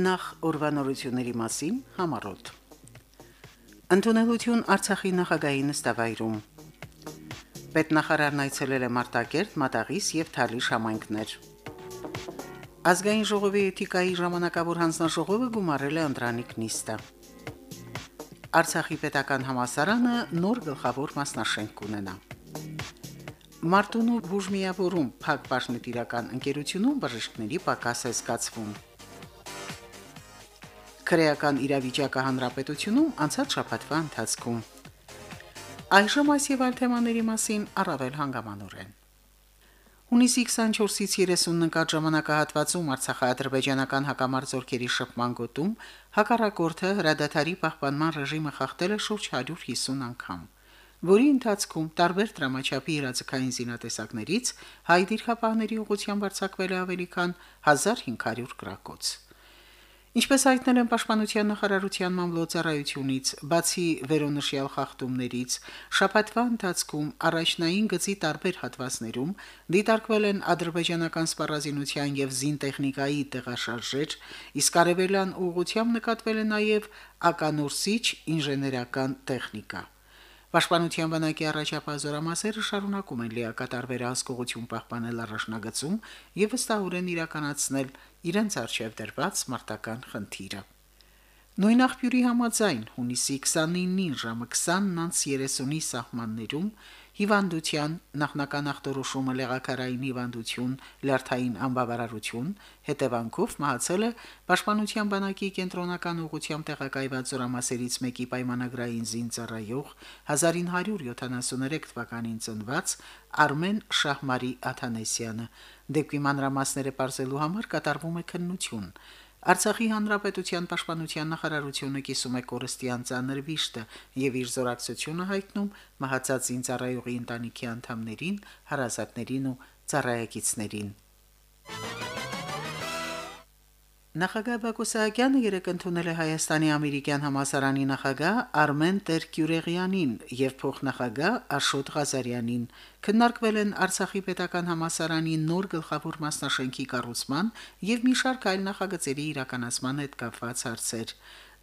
Նախ օրվանորությունների մասին համառոտ։ Ընդունելություն Արցախի նախագահի նստավայրում։ Պետնախարարն այցելել է Մարտակերտ, Մատաղիս եւ Թալիշ համայնքներ։ Ազգային ժողովի էթիկայի ժամանակավոր հանձնաժողովը գումարել է Անդրանիկ նիստը։ Արցախի պետական համասարանը նոր գլխավոր մասնաշենք կունենա։ Մարտունու բուժմիավորում Փակ Պաշնետիրական ընկերությունում բժիշկների պակաս է զգացվում։ Քրեական իրավիճակը հանրապետությունում անցած շաբաթվա ընթացքում։ Այժմ այս եւ այլ թեմաների մասին առավել հանգամանորեն։ Հունիսի 24-ից 30 նկատ ժամանակահատվածում Արցախա-ադրբեջանական հակամարտությունների շփման գոտում հակառակորդը հրադադարի պահպանման ռեժիմը խախտել է շուրջ 150 անգամ, որի ընթացքում տարբեր դրամաչափի իրազեկային զինատեսակներից հայ դիրքապահների ուղղությամբ արձակվել է ավելի քան 1500 գրակոց։ Ինչպես հայտնել են Պաշտպանության նախարարության մամլոյցարայությունից, բացի վերոնշյալ խախտումներից, շաբաթվա ընթացքում առաջնային գծի տարբեր հատվածներում դիտարկվել են ադրբեջանական սպառազինության եւ զինտեխնիկայի տեղաշարժեր, իսկ արևելյան ուղղությամբ նկատվել է նաեւ ականորսիչ ինժեներական տեխնիկա։ Պաշտպանության բանակի առաջապահ զորամասերը շարունակում են լիակատար վերահսկողություն պահպանել առաջնագծում եւ վստահորեն իրականացնել իրենց արժեվ դրված մարտական խնդիրը։ Նույն աղբյուրի համաձայն հունիսի 29-ին ժամը 20:30-ի սահմաններում հիվանդության նախնական ախտորոշումը լեղակարային հիվանդություն, լյարդային անբավարարություն, հետևանքով մահացել է Պաշտպանության բանակի կենտրոնական ուղղությամբ տեղակայված զորամասերից մեկի պայմանագրային զինծառայող 1973 թվականին ծնված Արմեն Շահմարի Աթանեսյանը։ Դեպքի մանրամասները բարձելու համար կատարվում է քննություն։ Արցախի հանրապետության պաշտպանության նախարարությունը կիսում է կորստյան ցաներ վիշտը եւ իր զորակցությունը հայտնում մահացած զինծառայողի ընտանիքի անդամներին, հարազատներին ու ծառայակիցներին։ Նախագահ Բակո Սահակյանը երեկ ընդունել է Հայաստանի ամերիկյան համասարանի նախագահ Արմեն Տեր-Կյուրեղյանին եւ փոխնախագահ Աշոտ Ղազարյանին։ Քննարկվել են Արցախի պետական համասարանի նոր գլխավոր մասնաշենքի կառուցման եւ մի շարք այլ նախագծերի իրականացման հետ կապված հարցեր։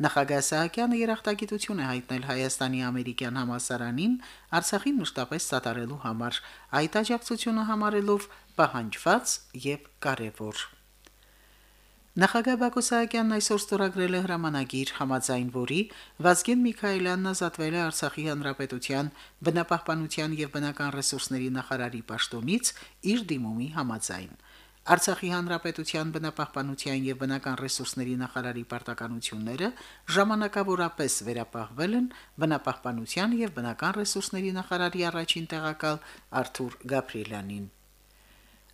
Նախագահ Սահակյանը երախտագիտություն է հայտնել Հայաստանի ամերիկյան համասարանին Արցախին մշտապես սատարելու համար, այդ աջակցությունը համարելով պահանջված եւ կարեւոր։ Նախագահ Բակո Սահակյանն այսօր ստորագրել է հրամանագիր, համաձայն որի Վազգեն Միքայելյանն ազատվել է Արցախի հանրապետության բնապահպանության եւ բնական ռեսուրսների նախարարի պաշտոնից իր դիմումի համաձայն։ Արցախի հանրապետության բնապահպանության եւ բնական ռեսուրսների նախարարի պարտականությունները ժամանակավորապես վերապահվել են բնապահպանության եւ բնական ռեսուրսների նախարարի առաջին տեղակալ Արթուր Գաբրիելյանին։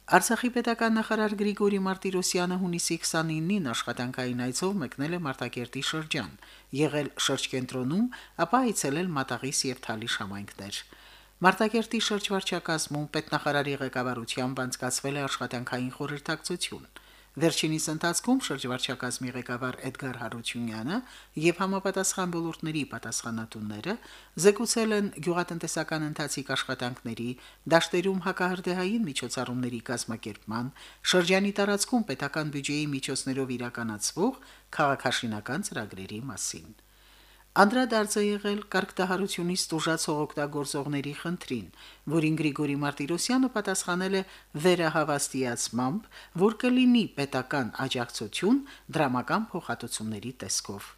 Արցախի պետական նախարար Գրիգորի Մարտիրոսյանը հունիսի 29-ին աշխատանքային այցով մեկնել է Մարտակերտի շրջան, եղել շրջկենտրոնում, ապա այցելել Մատաղիս եւ Թալիշ համայնքներ։ Մարտակերտի շրջվարչակազմում պետնախարարի ղեկավարությամբ անցկացվել է աշխատանքային խորհրդակցություն։ Վերջինիս ընթացքում շրջվարչակազմի ղեկավար Էդգար Հարությունյանը եւ համապատասխան ոլորտների պատասխանատուները զեկուցել են գյուղատնտեսական ընթացիկ աշխատանքների, դաշտերում հակահրդեհային միջոցառումների կազմակերպման, շրջանի տարածքում պետական բյուջեի միջոցներով իրականացվող քաղաքաշինական ծրագրերի մասին։ Անդրադարձ է եղել կարգտահարությունից տուժացող օգտագործողների խնդրին, որին Գրիգորի Մարտիրոսյանը պատասխանել է վերահավաստիացմամբ, որ կլինի պետական աջակցություն դրամական փոխհատուցումների տեսքով։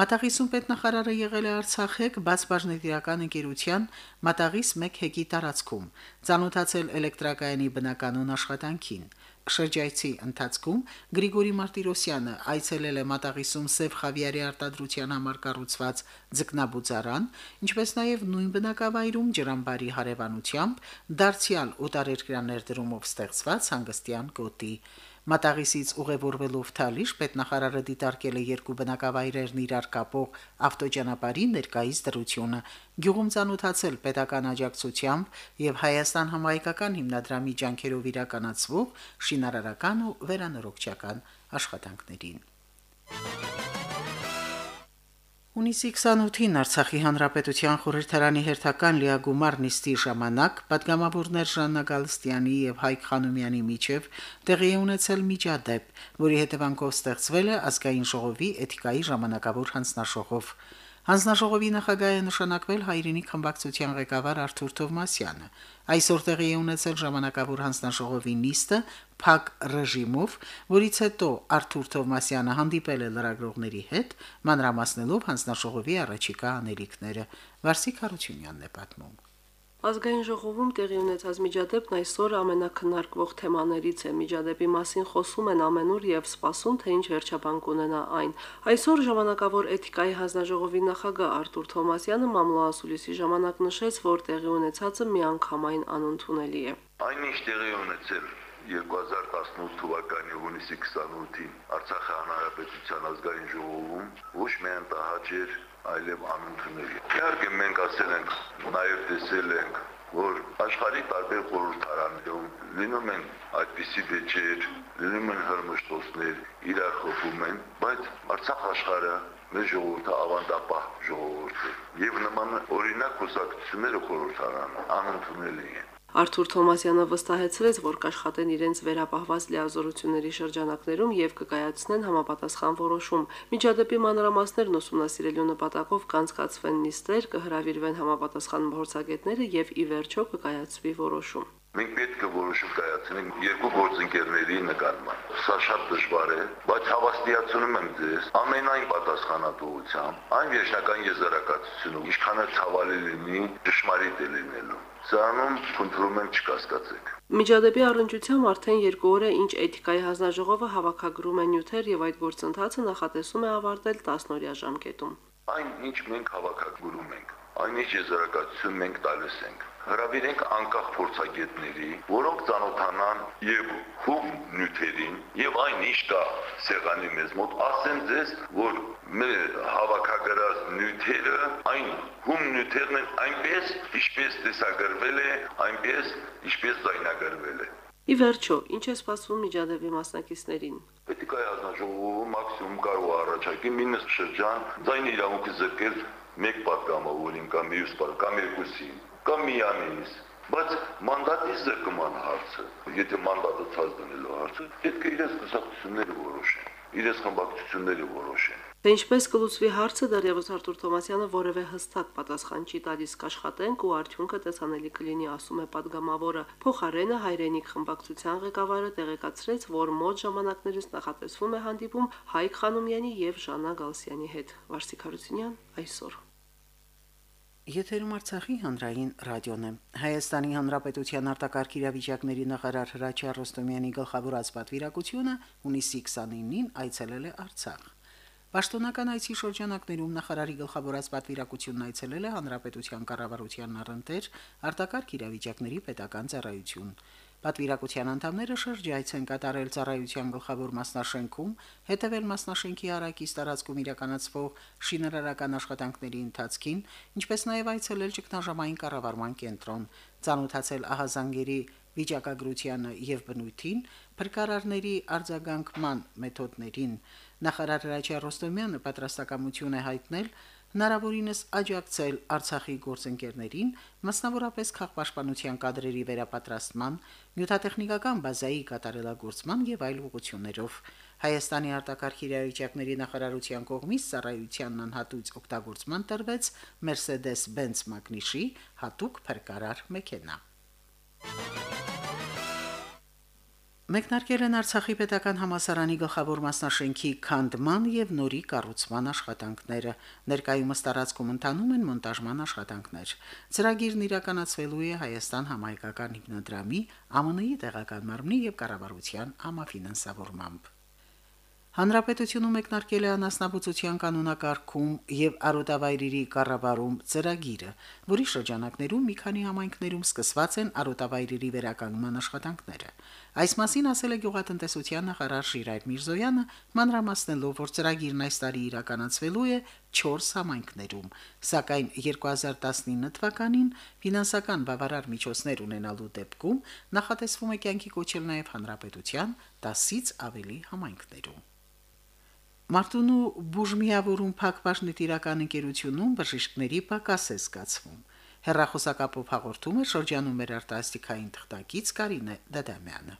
Մատաղիսում պետնախարարը եղել է Արցախեք բաց բաժնետիրական ընկերության Մատաղիս 1 հեկի տարածքում, ցանոթացել էլեկտրակայանի բնականոն աշխատանքին։ Շրջայցի ընթացքում Գրիգորի Մարտիրոսյանը այցելել է Մատաղիսում Սև Խավիարի արտադրության համար կառուցված ձկնաբուծարան, ինչպես նաև նույն բնակավայրում ջրամբարի հարևանությամբ դարձյալ օտարերկրաներ դրումով ստեղծված հանգստյան գոտի։ Մատաղիսից ուղևորվելով Թալիշ պետնախարարը դիտարկել է երկու բնակավայրերն իրար կապող ավտոճանապարհի ներկայիս դրությունը, գյուղում ցանոթացել պետական աջակցությամբ եւ Հայաստան համայնքական հիմնադրամի ջանքերով իրականացվող շինարարական ու վերանորոգչական աշխատանքներին։ Հունիսի 28-ին Արցախի Հանրապետության խորհրդարանի հերթական լիագումար նիստի ժամանակ падգամավորներ Ժաննա Գալստյանի եւ Հայկ Խանոմյանի միջև տեղի է ունեցել միջադեպ, որի հետևանքով ստեղծվել է ազգային ժողովի էթիկայի ժամանակավոր հանձնաժողով։ Հանձնաժողովի նախագահ է նշանակվել հայրենիք խմբակցության ղեկավար Արթուր Թովմասյանը։ Այսօր տեղի է ունեցել ժամանակավոր հանձնաժողովի նիստը փակ ռեժիմով, որից հետո Արթուր Թովմասյանը հանդիպել է լրագրողների հետ, մանրամասնելով հանձնաժողովի առաջիկա անելիքները։ Վարսիկ Հարությունյանն է պատմում. Ազգային ժողովում տեղի ունեցած միջադեպն այսօր ամենակնարկվող թեմաներից է։ Միջադեպի մասին խոսում են ամենուր եւ սպասում, թե ինչ վերջաբան կունենա այն։ Այսօր ժամանակավոր էթիկայի հանձնաժողովի նախագահ Արտուր Թոմասյանը մամլոասուլիսի ժամանակ նշեց, որ տեղի ունեցածը միանգամայն անընդունելի է։ Այնինչ տեղի ունեցել 2018 թվականի հունիսի 28-ին Արցախի հանրապետության ազգային ժողովում ոչ միայն տահաճ էր այլև անընդունելի։ Իհարկե մենք ասել ենք, նաև տեսել ենք, որ աշխարհի տարբեր խորհրդարաններում լինում են այդպիսի վեճեր, լինում են հրմշտոցներ, իրար խփում են, բայց Արցախ աշխարհը մեր ժողովուրդը ավանդապահ ժողովուրդ է։ Եվ նման օրինակ կուսակցությունները խորհրդարան անընդունելի են։ Արթուր Թոմասյանը վստահեցրեց, որ կաշխատեն իրենց վերապահված լիազորությունների շրջանակներում եւ կկայացնեն համապատասխան որոշում։ Միջադեպի մանրամասներն ուսումնասիրելու նպատակով կանցկացվեն նիստեր, կհրավիրվեն համապատասխան փորձագետները եւ ի վերջո կկայացվի որոշում։ Մենք պետք է որոշում կայացնենք երկու գործընկերների նկատմամբ։ Սա շատ դժվար է, բայց հավաստիացնում եմ ձեզ ամենայն պատասխանատվությամբ այն երջնական եզրակացությունը, ինչքան է ցավալի լինի, ճշմարիտ է լինելու։ Սրանում խնդրում եմ չկասկածեք։ Միջադեպի առընչությամբ արդեն երկու օր է ինչ էթիկայի հանձնաժողովը հավաքագրում է նյութեր եւ այդ գործընթացը նախատեսում է ավարտել 10-օրյա ժամկետում։ Այն ինչ մենք հավաքագրում ենք, այն ինչ եզրակացություն մենք տալիս ենք, հրավիրենք անկախ փորձագետների, որոնք ճանոթանան եւ հում նյութերին եւ այն ինչ կա սեղանի մեզ մոտ, ասեն ձեզ, որ մեր հավաքագրած նյութերը այն հում նյութերն են այնպես, ինչպես տեսագրվել է, այնպես, ինչպես ձայնագրվել է։ Ի վերջո, ինչ է սպասվում միջադեպի մասնակիցներին։ Պետք է հանձնաժողովը մաքսիմում կարող առաջարկի մի նիստ շրջան ձայն իրավունքը զրկել մեկ պատգամավորին կամ մյուս կամ երկուսին կամ միանից բայց մանդատի զրկման հարցը եթե մանդատը ցած դնելու հարցը պետք է իրենց կուսակցությունները որոշեն իրենց խմբակցությունները որոշեն Թե ինչպես կլուծվի հարցը դեռևս Արտուր Թոմասյանը որևէ հստակ պատասխան չի տալիս կաշխատենք ու արդյունքը տեսանելի կլինի, ասում է падգամավորը։ Փոխարենը հայրենիք խմբակցության ղեկավարը տեղեկացրեց, որ մոտ ժամանակներից նախատեսվում է հանդիպում Հայկ Խանոմյանի եւ Ժանա Գալսյանի հետ։ Վարսիկ Հարությունյան այսօր Եթերում Արցախի հանրային ռադիոն է։ Հայաստանի Հանրապետության արտակարգ իրավիճակների նախարար Հրաչ Ռոստոմյանի գլխավորած պատվիրակությունը հունիսի 29-ին այցելել է Արցախ։ Պաշտոնական այցի շրջանակներում նախարարի գլխավորած պատվիրակությունն այցելել է Հանրապետության կառավարության առընթեր արտակարգ իրավիճակների պետական ծառայություն։ Պատվիրակության անդամները շրջայց են կատարել ծառայության գլխավոր մասնաշենքում, հետևել մասնաշենքի հարակից տարածքում իրականացվող շինարարական աշխատանքների ընթացքին, ինչպես նաև այցելել ճգնաժամային կառավարման կենտրոն, ցանոթացել ահազանգերի վիճակագրությանը եւ բնույթին, փրկարարների արձագանքման մեթոդներին։ Նախարար Ռաչա Ռոստոմյանը պատրաստակամություն է հայտնել հնարավորինս աջակցել Արցախի գործընկերներին, մասնավորապես քաղաքապաշտպանության կadrերի վերապատրաստման, նյութատեխնիկական բազայի կատարելագործման եւ այլ ուղղություններով։ Հայաստանի արտակարգ իրավիճակների նախարարության կողմից ծառայությանն անհատույց օգտագործման տրվեց Mercedes-Benz Magnişi հատուկ փրկարար մեքենա։ Մեկնարկել են Արցախի պետական համասարանի գլխավոր մասնաշենքի քանդման եւ նորի կառուցման աշխատանքները։ Ներկայումս տարածքում ընթանում են մոնտաժման աշխատանքներ։ Ծրագիրն իրականացվելու է Հայաստան համայնքական հիմնադրամի, ԱՄՆ-ի տեղական մարմնի եւ կառավարության համաֆինանսավորմամբ։ Հանրապետությունում մեկնարկել է անասնաբուծության կանոնակարգում եւ արոտավայրերի կառավարում ծրագիրը, որի շրջանակներում մի քանի համայնքներում սկսված են արոտավայրերի վերականգնման աշխատանքները։ Այս մասին ասել է գյուղատնտեսության նախարար Շիրայր Միրզոյանը, մանրամասնելով, որ ծրագիրն այս տարի իրականացվելու է 4 համայնքներում, սակայն 2019 թվականին ֆինանսական բավարար միջոցներ ունենալու դեպքում նախատեսվում է կյանքի կոչել նաև հանրապետության 10-ից ավելի համայնքներում։ Մարտունու բուժմիավորում Փակbaşնի տիրական ընկերությունում բժիշկների պակաս է զգացվում։ Հերրախոսակապով հաղորդում է շրջանում մեր արտասթիկային թղթակից Կարինե Դադամյանը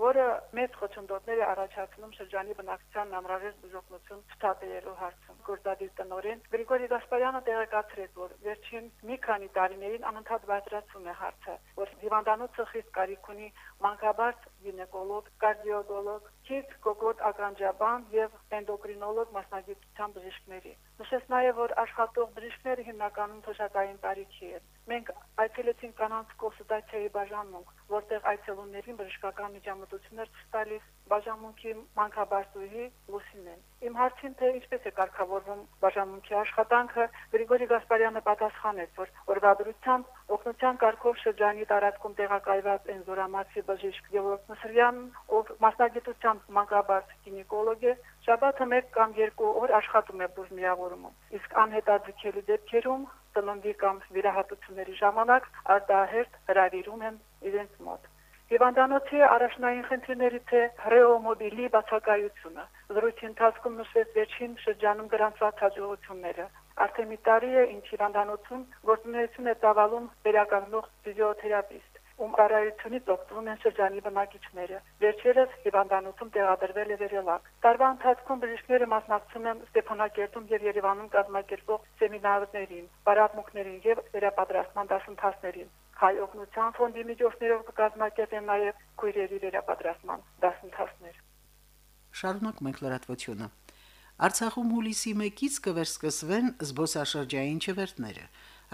որը մեծ խոչընդոտներ է առաջացնում շրջանի բնակչության անհրաժեշտ բուժօգնություն ստացելու հարցում։ Գործադիր տնօրեն Գրիգորի Գասպարյանը տեղեկացրեց, որ վերջին մի քանի տարիներին անընդհատ բարձրացում է հարցը, որ հիվանդանոցը խիստ կարիք ունի մանկաբարձ, գինեկոլոգ, կարդիոլոգ, քիթ, կոկոտ ականջաբան եւ էնդոկրինոլոգ մասնագիտության բժիշկների։ Նշեց նաև, որ աշխատող բժիշկները հիմնականում թոշակային տարիքի են։ Մենք այցելեցինք կանանց կոնսուլտացիայի բաժանմունք, որտեղ այցելուներին բժշկական միջամտություններ ցտալիս բաժանմունքի մանկաբարձուհի Լուսինեն։ Իմ հարցին թե ինչպես է կարգավորվում բաժանմունքի աշխատանքը, Գրիգորի Գասպարյանը պատասխանեց, որ օրվադրությամբ օգնության կարգով շրջանի տարածքում տեղակայված են Զորամասի բժիշկ Գևորգ Մսրյան, ով մասնագիտությամբ մանկաբարձ գինեկոլոգ է, շաբաթը մեկ կամ երկու օր աշխատում է բուժմիավորումում։ Իսկ անհետաձգելի դեպքերում ծննդի կամ վիրահատությունների ժամանակ արտահերտ հրավիրում են իրենց մոտ։ Հիվանդանոցի առաջնային խնդիրներից է ռեոմոբիլի բացակայությունը։ Զրույցի ընթացքում նշվեց վերջին շրջանում գրանցված հաջողությունները։ Արդեն մի տարի է, ինչ հիվանդանոցում գործունեություն է ծավալում վերականգնող ֆիզիոթերապիստ, ում առայությունից օգտվում են շրջանի բնակիչները։ Վերջերս հիվանդանոցում տեղադրվել է վերելակ։ Տարվա ընթացքում բժիշկները մասնակցում են Ստեփանակերտում եւ Երևանում կազմակերպող սեմինարներին, պարապմունքներին եւ վերապատրաստման դասընթացներին հայ օգնության ֆոնդի միջոցներով կկազմակերպեն նաև քույրերի վերապատրաստման դասընթացներ։ Շարունակ մենք լրատվությունը։ Արցախում հուլիսի 1-ից կվերսկսվեն զբոսաշրջային չվերթները։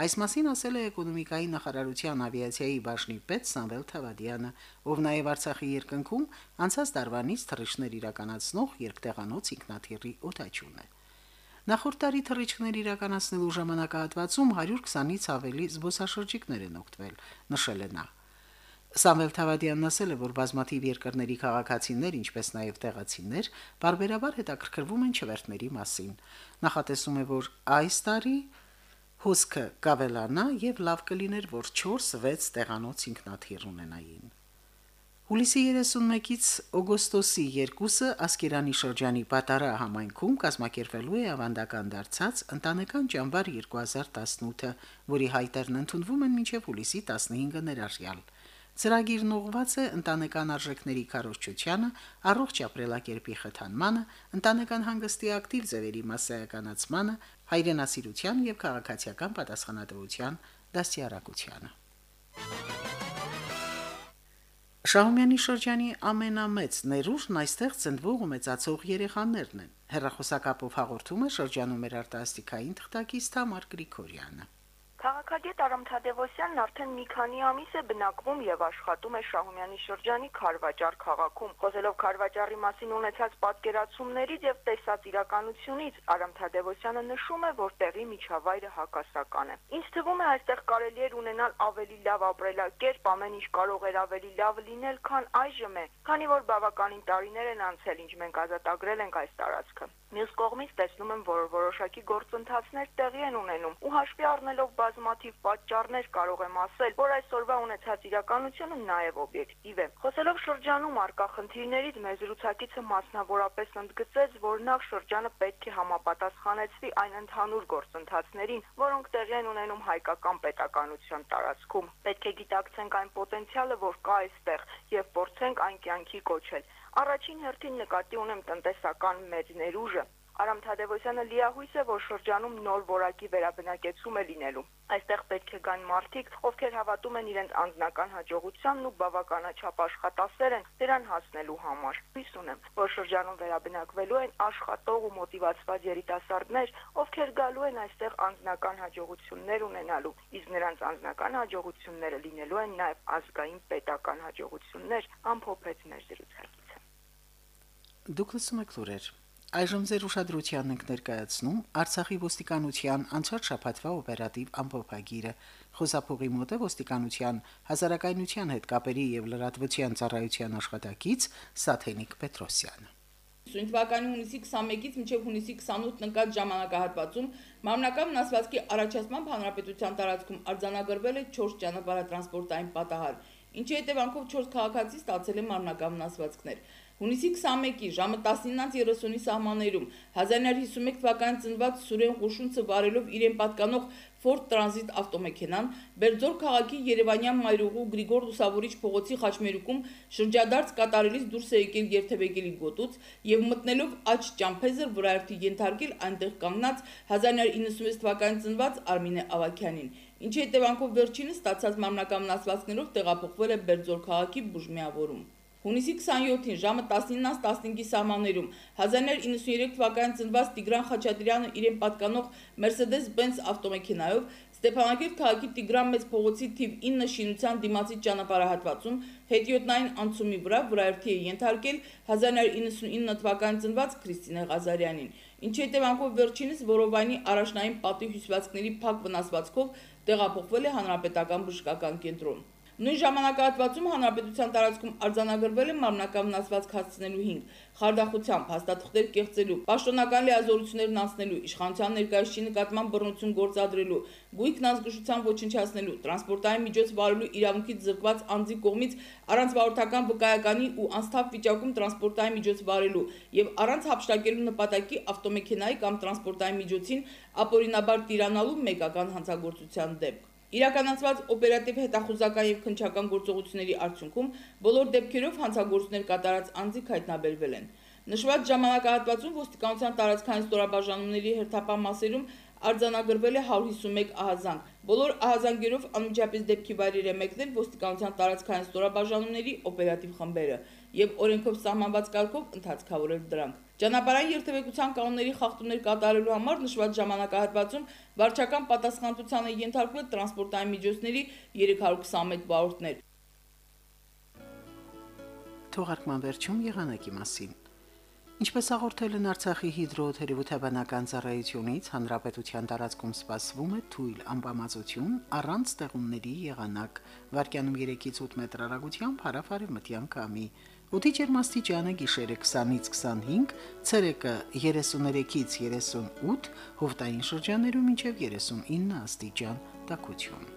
Այս մասին ասել է էկոնոմիկայի նախարարության ավիացիայի բաժնի պետ Սամվել Թավադյանը, ով նաև Արցախի երկնքում անցած տարվանից թռիչքներ իրականացնող երկտեղանոց ինքնաթիռի օտաչուն է։ Նախորդ տարի թռիչքներ իրականացնելու ժամանակահատվածում 120-ից ավելի զբոսաշրջիկներ են օգտվել, նշել է նա։ Սամվել Թավադյանն ասել է, որ բազմաթիվ երկրների քաղաքացիներ, ինչպես նաև տեղացիներ, բարբերաբար հետաքրքրվում են չվերթների մասին։ Նախատեսում է, որ այս տարի հոսքը կավելանա եւ լավ կլիներ, որ 4-6 տեղանոց ինքնաթիռ ունենային։ Հուլիսի 31-ից օգոստոսի 2-ը Ասկերանի շրջանի Պատարա համայնքում կազմակերպվելու է ավանդական դարձած ընտանեկան ճամբար 2018-ը, որի հայտերն ընդունվում են մինչև հուլիսի 15-ը ներառյալ։ Ծրագիրն ուղղված է ընտանեկան արժեքների քարոզչությանը, առողջ ապրելակերպի խթանմանը, ընտանեկան հանգստի ակտիվ ձևերի մասսայականացմանը, հայրենասիրության եւ քաղաքացիական պատասխանատվության դաստիարակությանը։ Շահումյանի շրջանի ամենամեծ ներուժն այստեղ ծնվող ու մեծացող երեխաներն են։ Հերրախոսակապով հաղորդում է շրջանում մեր արտասթիկային թղթակից Թամար Գրիգորյանը։ Քաղաքագետ Արամ Թադևոսյանն արդեն մի քանի ամիս է բնակվում եւ աշխատում է Շահումյանի շրջանի Խարվաճար քաղաքում։ Խոսելով Խարվաճարի մասին ունեցած պատկերացումներից եւ տեսած իրականությունից, Արամ Թադևոսյանը նշում է, որ տեղի միջավայրը հակասական է։ Ինչ թվում է, այստեղ կարելի էր ունենալ ավելի լավ ապրելակերպ, ամեն ինչ կարող էր ավելի լավ լինել, քան այժմ է, քանի որ բավականին տարիներ են անցել, ինչ մենք ազատագրել ենք այս տարածքը։ Մյուս կողմից տեսնում եմ, որ որոշակի գործընթացներ տեղի են ունենում ու հաշվի առնելով բազմաթիվ պատճառներ կարող եմ ասել, որ այսօրվա ունեցած իրականությունը նաև օբյեկտիվ է։ Խոսելով շրջանում արկա խնդիրներից մեզ զրուցակիցը մասնավորապես ընդգծեց, որ նախ շրջանը պետք է համապատասխանեցվի այն ընդհանուր գործընթացներին, որոնք տեղի են ունենում հայկական պետականության տարածքում։ Պետք է գիտակցենք այն պոտենցիալը, որ կա այստեղ, եւ փորձենք այն կյանքի կոչել։ Առաջին հերթին նկատի ունեմ տնտեսական մեծ ներուժը։ Արամ Թադևոսյանը լիահույս է, որ շրջանում նոր որակի վերաբնակեցում է լինելու։ Այստեղ պետք է գան մարդիկ, ովքեր հավատում են իրենց անձնական հաջողությանն ու բավականաչափ աշխատասեր են դրան հասնելու համար։ Հույս ունեմ, որ շրջանում վերաբնակվելու են աշխատող ու մոտիվացված երիտասարդներ, ովքեր գալու են այստեղ անձնական հաջողություններ ունենալու, իսկ նրանց անձնական հաջողությունները լինելու են նաև ազգային պետական հաջողություններ, ամփոփեց մեր զրուցակիցը։ Դուք լսում եք լուրեր։ Այժմ ձեր ուշադրությանն ենք ներկայացնում Արցախի ոստիկանության անցած շաբաթվա օպերատիվ ամփոփագիրը։ Խոսափողի մոտ է ոստիկանության հազարակայնության հետ կապերի եւ լրատվության ծառայության աշխատակից Սաթենիկ Պետրոսյանը։ Սույն թվականի հունիսի 21-ից մինչև հունիսի 28 ընկած ժամանակահատվածում մարմնական վնասվածքի առաջացման հանրապետության տարածքում արձանագրվել է 4 ճանապարհատրանսպորտային պատահար, ինչի հետևանքով 4 քաղաքացի ստացել են մարմնական վնասվածքներ։ Հունիսի 21-ի ժամը 19:30-ի սահմաններում 1951 թվականին ծնված Սուրեն Ղուշունցը վարելով իրեն պատկանող Ford Transit ավտոմեքենան Բերձոր քաղաքի Երևանյան մայրուղու Գրիգոր Լուսավորիչ փողոցի խաչմերուկում շրջադարձ կատարելիս դուրս է եկել երթևեկելի գոտուց եւ մտնելով աճ ճամփեզր վրայերթի ենթարկել այնտեղ կանգնած 1996 թվականին ծնված Արմինե Ավակյանին ինչի հետևանքով վերջինը ստացած մամնակամնացվածքներով տեղափոխվել է Բերձոր քաղաքի բուժմիավորում։ Հունիսի 27-ին ժամը 19:15-ի սահմաններում 1993 թվականին ծնված Տիգրան Խաչատրյանը իրեն պատկանող Mercedes-Benz ավտոմեքենայով Ստեփանակերտ քաղաքի Տիգրան մեծ փողոցի թիվ 9 շինության դիմացի ճանապարհահատվածում հետիոտնային անցումի վրա վրայերթի է ենթարկել 1999 թվականին ծնված Քրիստինե Ղազարյանին, ինչի հետևանքով վերջինս Որովայնի առաջնային պատի հյուսվածքների փակ վնասվածքով տեղափոխվել է հանրապետական բժշկական կենտրոն։ Նույն ժամանակահատվածում հանրապետության տարածքում արձանագրվել է մարմնական վնասվածք հասցնելու 5 խարդախությամբ, հաստատողներ կեղծելու, պաշտոնական լիազորություններն անցնելու, իշխանության ներկայացուցիչ նկատմամբ բռնություն գործադրելու, գույքն ազգուշության ոչնչացնելու, տրանսպորտային միջոց վարելու իրավունքից զրկված անձի կողմից առանց վարորդական վկայականի ու անսթափ վիճակում տրանսպորտային միջոց վարելու եւ առանց հապշտակելու նպատակի ավտոմեքենայի կամ տրանսպորտային միջոցին ապօրինաբար տիրանալու մեկական հանցագործության դեպք։ Իրականացված օպերատիվ հետախուզական եւ քնչական գործողությունների արդյունքում բոլոր դեպքերով հանցագործներ կատարած անձիկ հայտնաբերվել են։ Նշված ժամանակահատվածում ոստիկանության տարածքային ստորաբաժանումների հերթապահ մասերում արձանագրվել է 151 ահազանգ։ Բոլոր ահազանգերով անմիջապես դեպքի վայրեր է մեկնել ոստիկանության տարածքային ստորաբաժանումների օպերատիվ խմբերը եւ օրենքով սահմանված կարգով ընդհանցքավորել դրանք։ Ճանապարհային երթևեկության կանոնների խախտումներ կատարելու համար նշված ժամանակահատվածում վարչական պատասխանատվության է ենթարկվել տրանսպորտային միջոցների 321 վարորդներ։ Թողարկման վերջում եղանակի մասին։ Ինչպես հաղորդել են Արցախի հիդրոթերապևտաբանական ծառայությունից, հանրապետության տարածքում սպասվում է թույլ ամպամածություն առանց ստեղումների եղանակ, վարկյանում 3-ից 8 մետր հեռագությամբ հարավարևմտյան կամի։ Օդի ջերմաստիճանը գիշերը 20-ից 25, ցերեկը 33-ից 38, հովտային շրջաներում մինչև 39 աստիճան տաքություն։